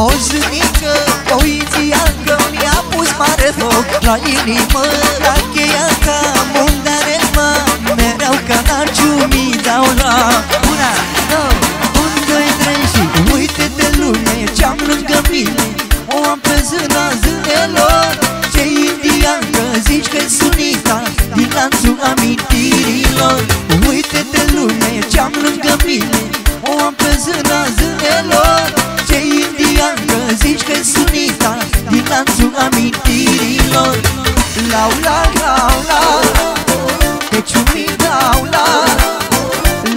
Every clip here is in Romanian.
O zânică, o itiancă Mi-a pus mare foc la inimă La cheia ca mundare mă Mereu ca la ciumii dau la Una, două, un, doi, trei și Uite-te lume ce-am lângă mine O am pe zâna zici că-i sunita Din lanțul amintirilor. Lau, la, lau, la Pe ciumii dau la.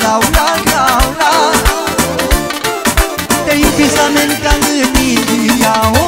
Lau, la, lau, la. Te iubiți la meni ca în India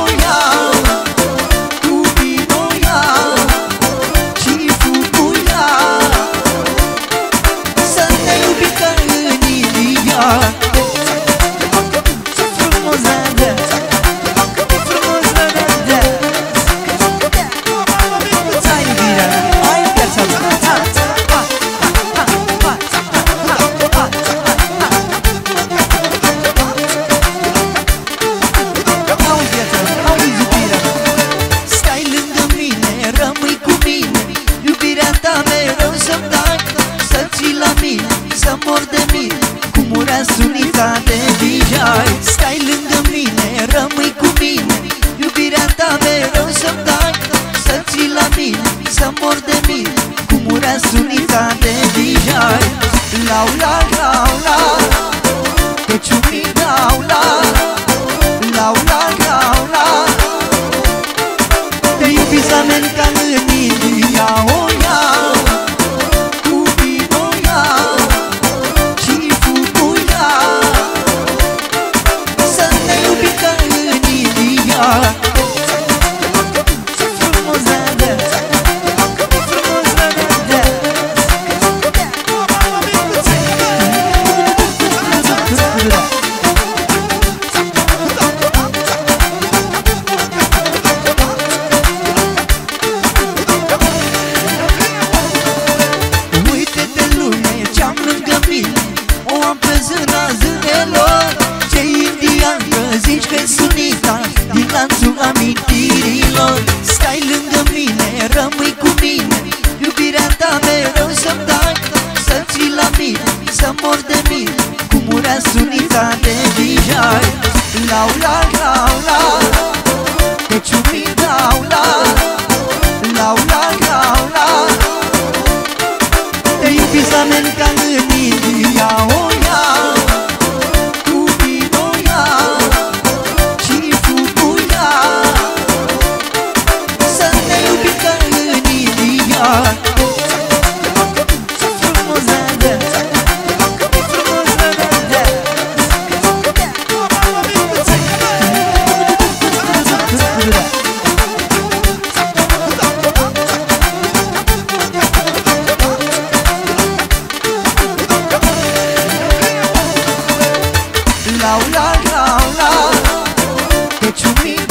ții la mine, să mor de mine Cum murea sunita de vijai Lau, la, lau, la Pe ciumii dau la Lau, la, lau, la Te iubiți la meni ca în India O lângă mine O am pe zâna zânelor. Ce indiancă zici că-i sunita Din lanțul amintirilor. Stai lângă mine, rămâi cu mine Iubirea ta mereu să-mi dai. Să ții la mine, să mor de mine Cum murea sunita de vijai Lau, la, lau, la Pe ciumii frumos de la la la Căciumii